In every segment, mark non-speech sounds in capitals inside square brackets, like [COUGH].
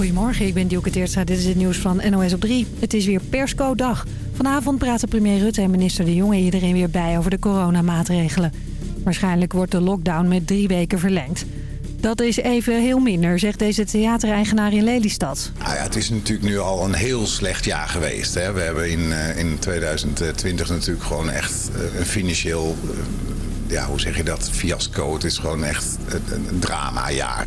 Goedemorgen, ik ben Dielke Teertstra. Dit is het nieuws van NOS op 3. Het is weer persco-dag. Vanavond praten premier Rutte en minister De Jonge iedereen weer bij over de coronamaatregelen. Waarschijnlijk wordt de lockdown met drie weken verlengd. Dat is even heel minder, zegt deze theatereigenaar in Lelystad. Nou ja, het is natuurlijk nu al een heel slecht jaar geweest. Hè. We hebben in, uh, in 2020 natuurlijk gewoon echt uh, een financieel... Uh, ja, hoe zeg je dat, fiasco. Het is gewoon echt een, een dramajaar.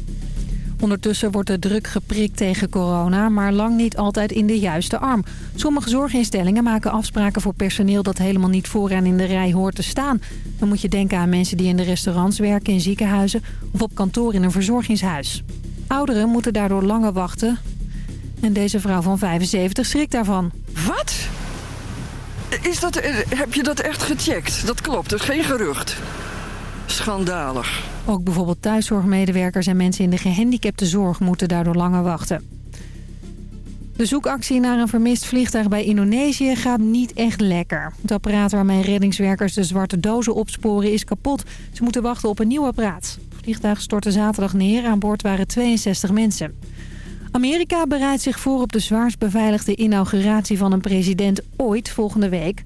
Ondertussen wordt er druk geprikt tegen corona, maar lang niet altijd in de juiste arm. Sommige zorginstellingen maken afspraken voor personeel dat helemaal niet vooraan in de rij hoort te staan. Dan moet je denken aan mensen die in de restaurants werken, in ziekenhuizen of op kantoor in een verzorgingshuis. Ouderen moeten daardoor langer wachten. En deze vrouw van 75 schrikt daarvan. Wat? Is dat, heb je dat echt gecheckt? Dat klopt, dat is geen gerucht. Schandalig. Ook bijvoorbeeld thuiszorgmedewerkers en mensen in de gehandicapte zorg moeten daardoor langer wachten. De zoekactie naar een vermist vliegtuig bij Indonesië gaat niet echt lekker. Het apparaat waarmee reddingswerkers de zwarte dozen opsporen is kapot. Ze moeten wachten op een nieuw apparaat. Het vliegtuig stortte zaterdag neer. Aan boord waren 62 mensen. Amerika bereidt zich voor op de zwaarst beveiligde inauguratie van een president ooit volgende week.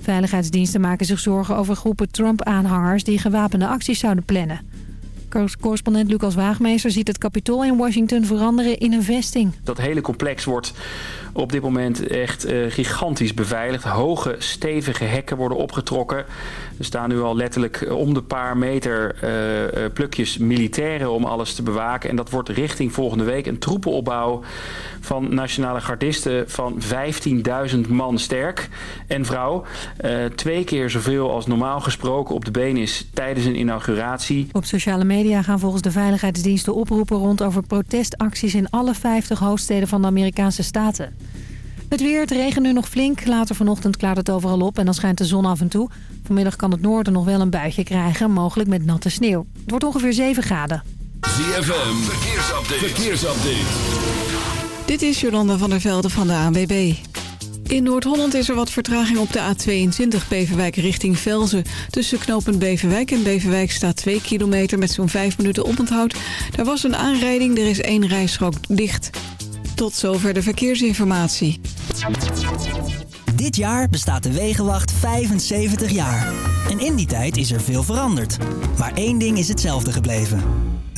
Veiligheidsdiensten maken zich zorgen over groepen Trump-aanhangers die gewapende acties zouden plannen. Correspondent Lucas Waagmeester ziet het kapitool in Washington veranderen in een vesting. Dat hele complex wordt op dit moment echt uh, gigantisch beveiligd. Hoge, stevige hekken worden opgetrokken. Er staan nu al letterlijk om de paar meter uh, plukjes militairen om alles te bewaken. En dat wordt richting volgende week een troepenopbouw van nationale gardisten van 15.000 man sterk en vrouw. Uh, twee keer zoveel als normaal gesproken op de been is tijdens een inauguratie. Op sociale media gaan volgens de veiligheidsdiensten oproepen rond over protestacties in alle 50 hoofdsteden van de Amerikaanse staten. Het weer, het regent nu nog flink. Later vanochtend klaart het overal op en dan schijnt de zon af en toe. Vanmiddag kan het noorden nog wel een buitje krijgen, mogelijk met natte sneeuw. Het wordt ongeveer 7 graden. ZFM, verkeersupdate. verkeersupdate. Dit is Jolanda van der Velde van de ANWB. In Noord-Holland is er wat vertraging op de A22 Beverwijk richting Velzen. Tussen knooppunt Beverwijk en Beverwijk staat 2 kilometer met zo'n 5 minuten oponthoud. Daar was een aanrijding, er is één rijstrook dicht. Tot zover de verkeersinformatie. Dit jaar bestaat de Wegenwacht 75 jaar. En in die tijd is er veel veranderd. Maar één ding is hetzelfde gebleven.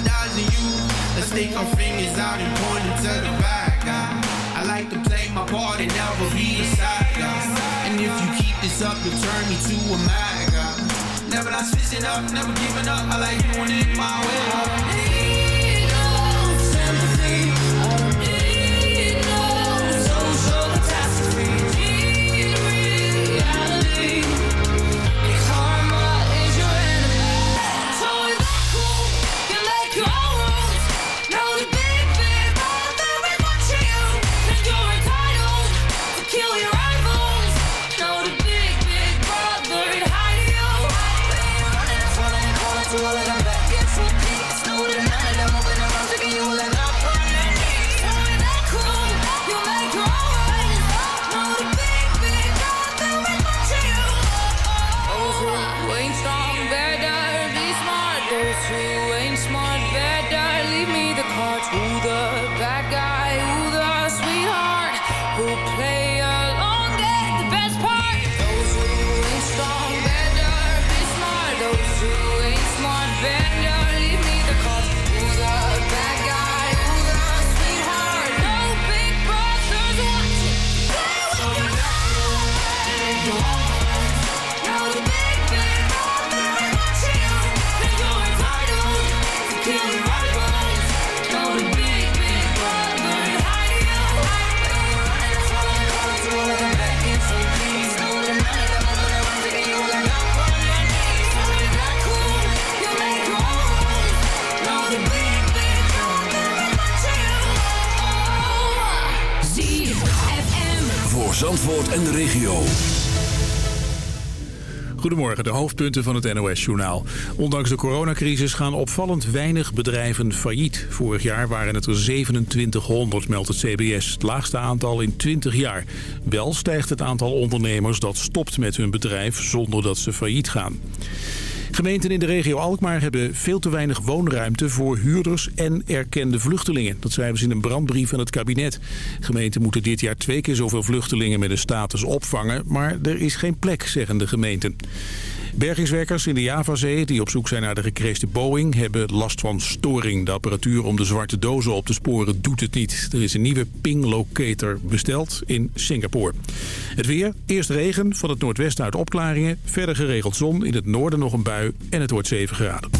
prioritizing you. Let's stick our fingers out and point them to the back. guy. I like to play my part and never be the side guy. And if you keep this up, you'll turn me to a mad guy. Never not switching up, never giving up. I like doing it my way. Zandvoort en de regio. Goedemorgen, de hoofdpunten van het NOS-journaal. Ondanks de coronacrisis gaan opvallend weinig bedrijven failliet. Vorig jaar waren het er 2700, meldt het CBS. Het laagste aantal in 20 jaar. Wel stijgt het aantal ondernemers dat stopt met hun bedrijf zonder dat ze failliet gaan. Gemeenten in de regio Alkmaar hebben veel te weinig woonruimte voor huurders en erkende vluchtelingen. Dat schrijven ze in een brandbrief aan het kabinet. Gemeenten moeten dit jaar twee keer zoveel vluchtelingen met een status opvangen, maar er is geen plek, zeggen de gemeenten. Bergingswerkers in de Javazee die op zoek zijn naar de gecrashed Boeing hebben last van storing. De apparatuur om de zwarte dozen op te sporen doet het niet. Er is een nieuwe ping locator besteld in Singapore. Het weer, eerst regen, van het noordwesten uit opklaringen. Verder geregeld zon, in het noorden nog een bui en het wordt 7 graden.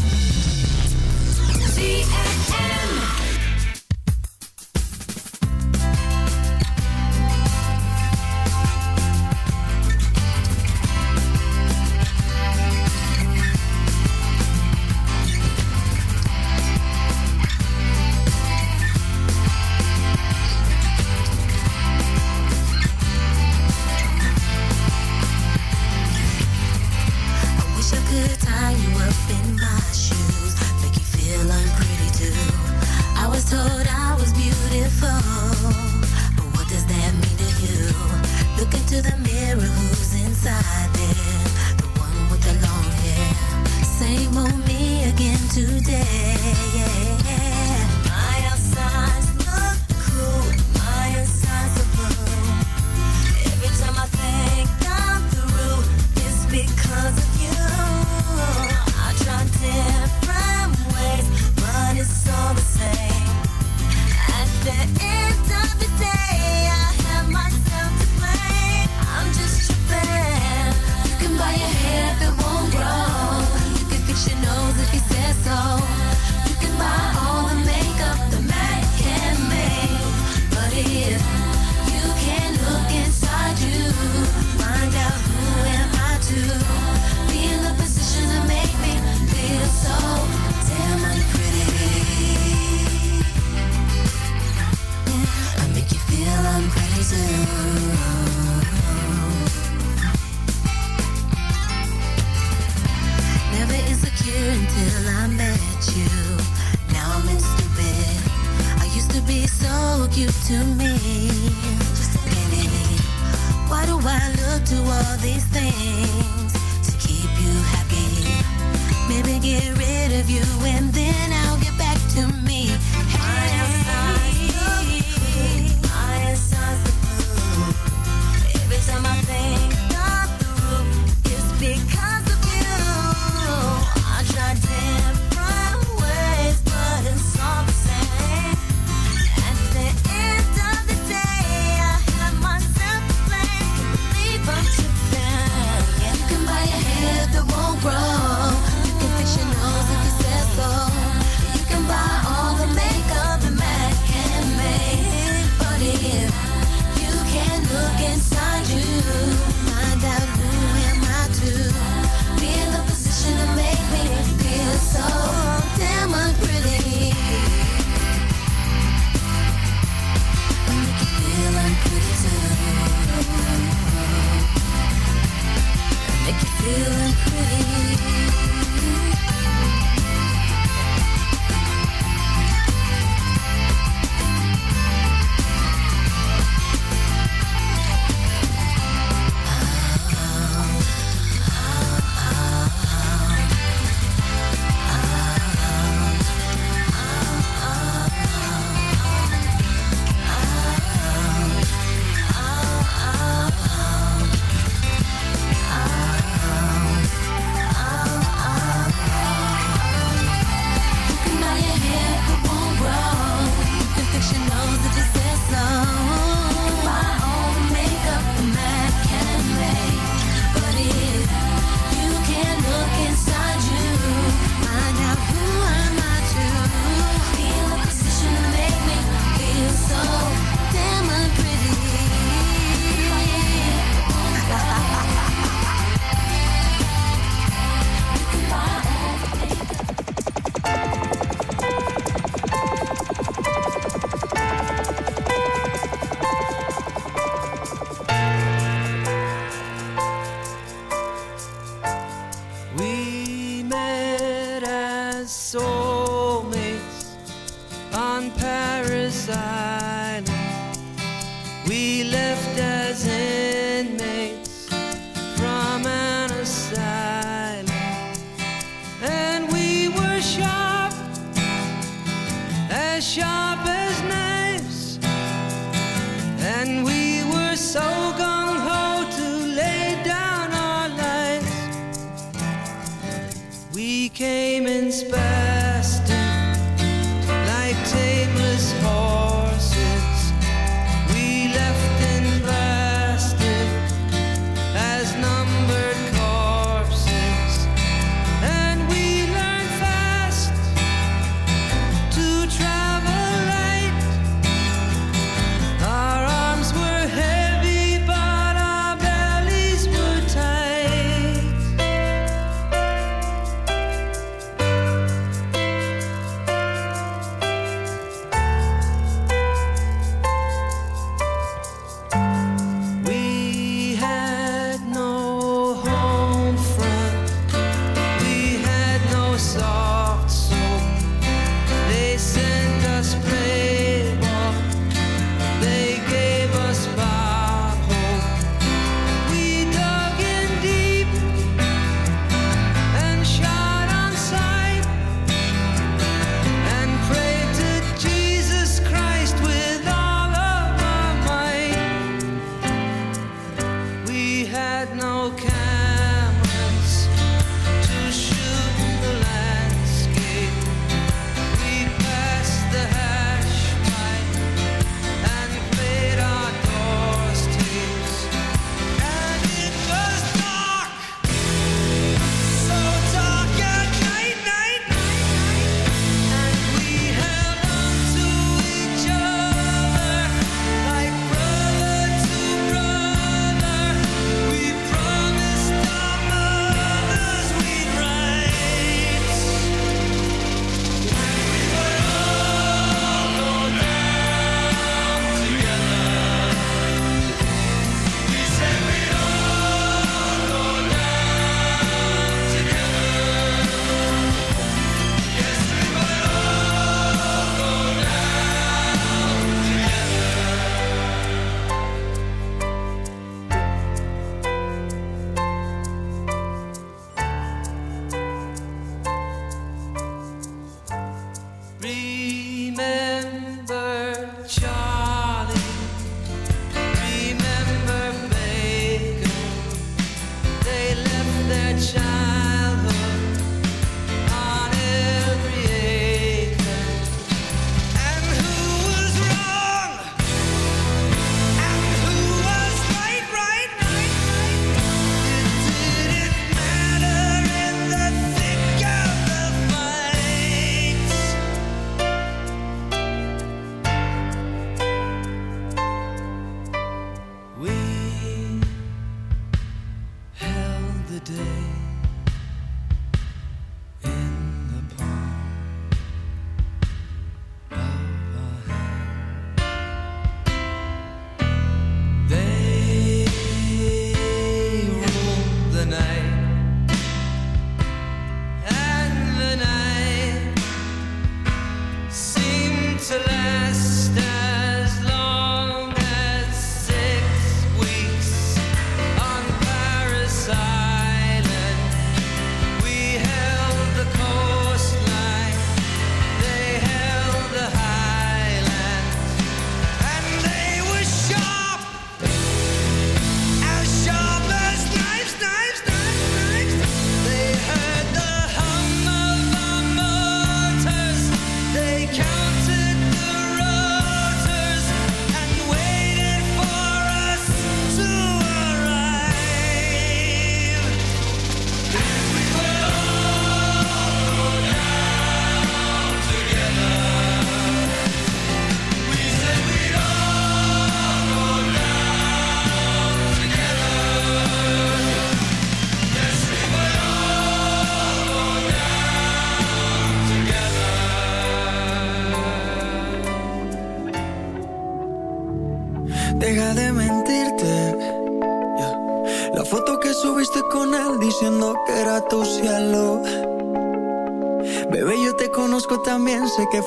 You.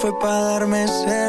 Fue para darme celos.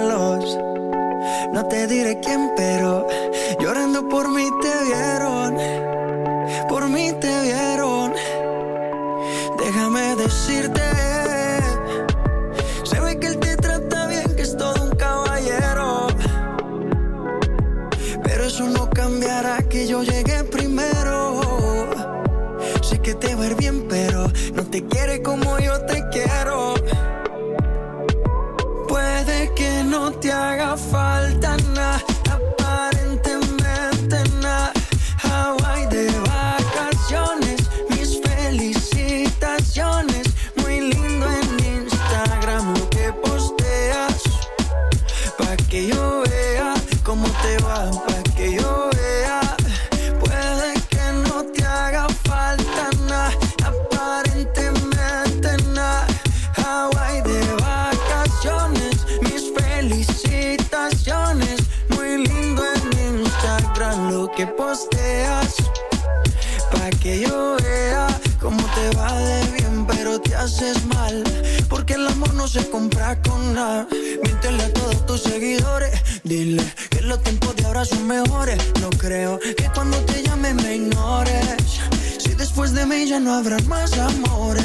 Que yo vea cómo te va de bien, pero te haces mal. Porque el amor no se compra con nada. Miéntele a todos tus seguidores. Dile que los tiempos de ahora son mejores. No creo que cuando te llame me ignores. Si después de mí ya no habrá más amores.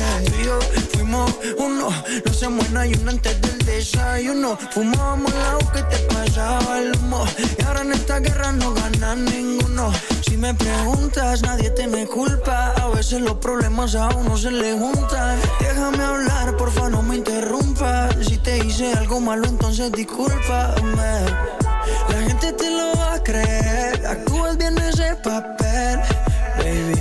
Uno. No se muera y uno antes del desayuno. Fumábamos la que te pasaba el humo. Y ahora en esta guerra no gana ninguno. Si me preguntas, nadie tiene culpa. A veces los problemas a uno se le juntan. Déjame hablar, porfa, no me interrumpas. Si te hice algo malo, entonces discúlpame. La gente te lo va a creer. Actúas bien ese papel, baby.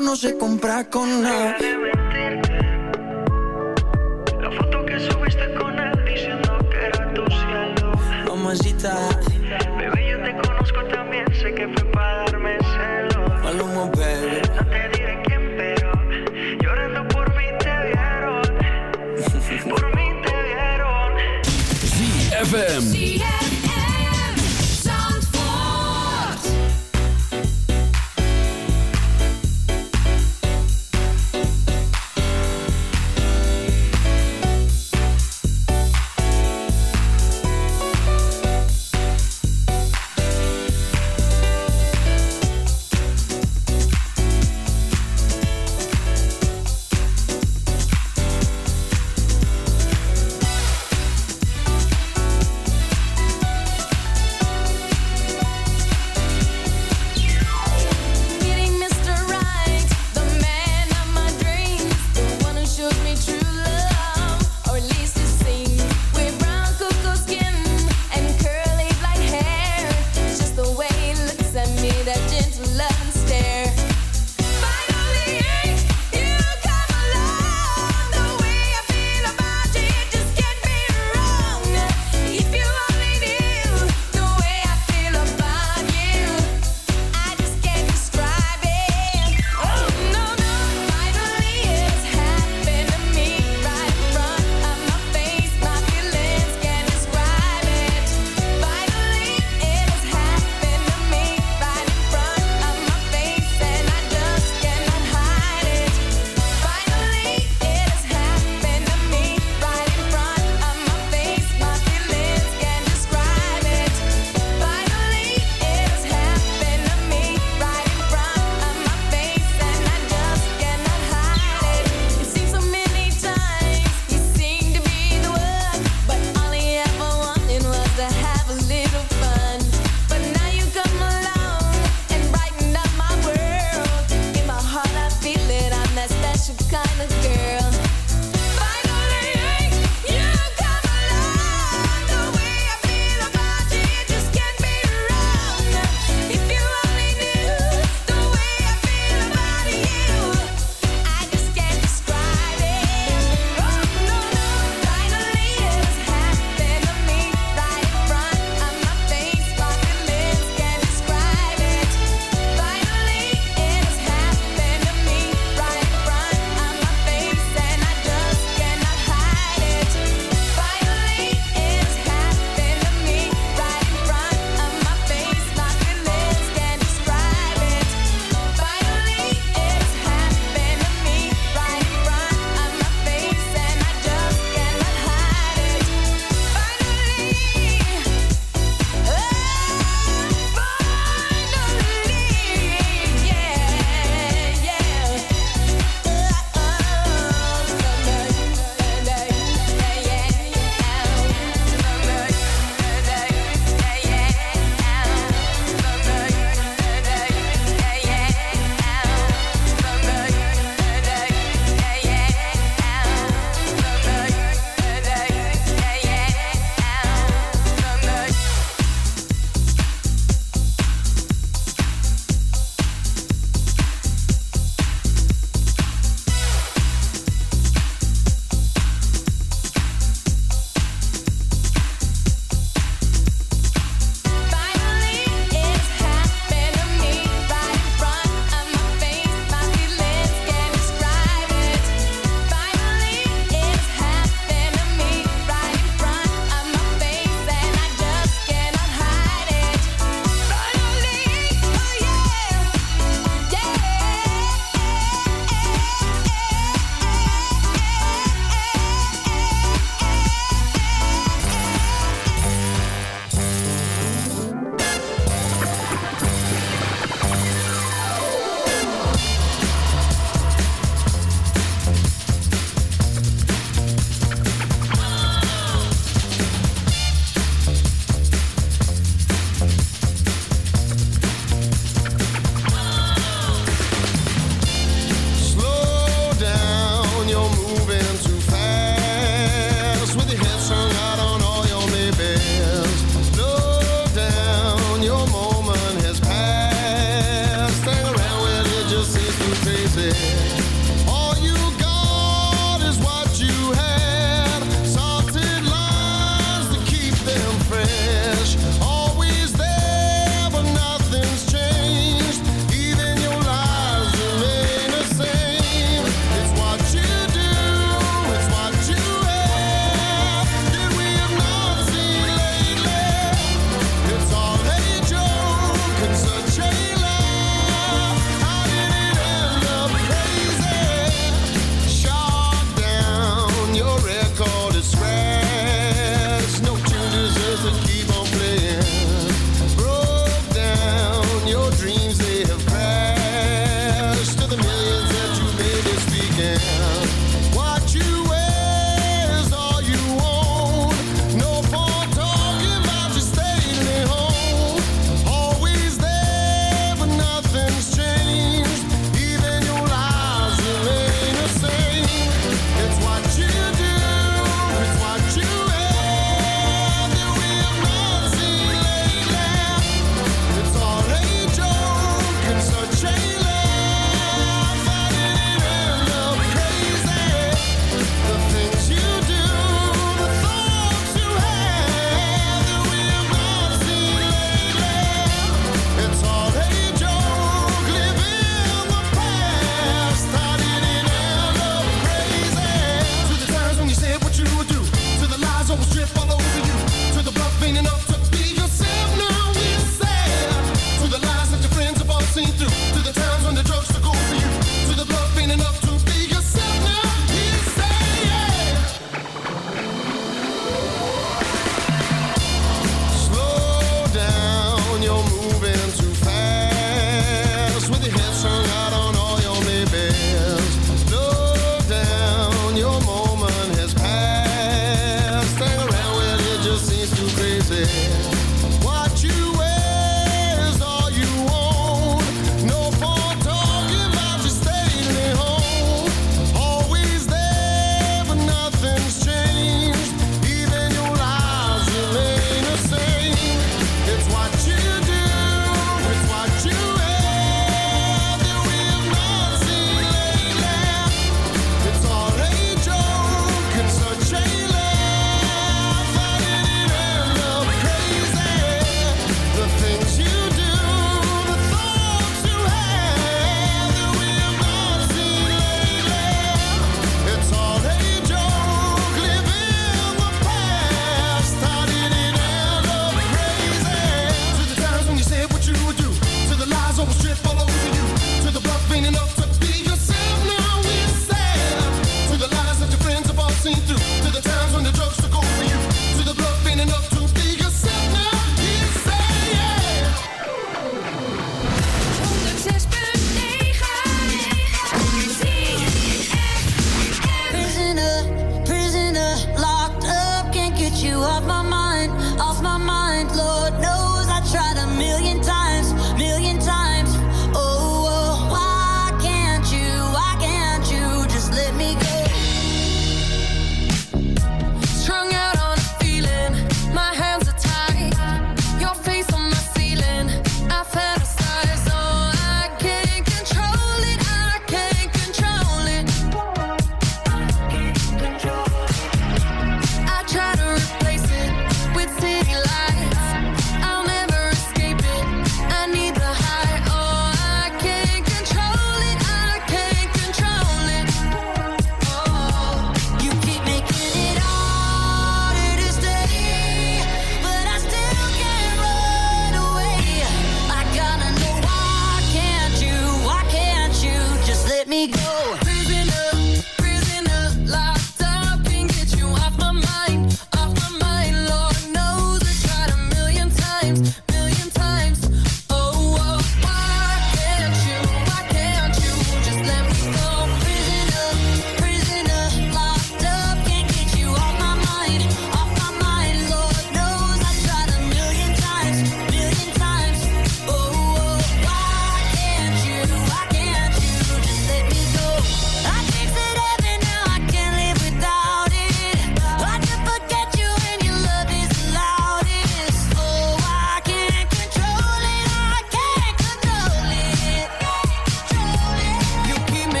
amor no se compra con nada. La foto que subiste con él diciendo que era tu cielo. Mamacita, bebé, yo te conozco también, sé que fue para darme celos. Maluma, baby. No te diré quién, pero llorando por mí te vieron. [LAUGHS] por mí te vieron. ZFM.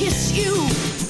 kiss you.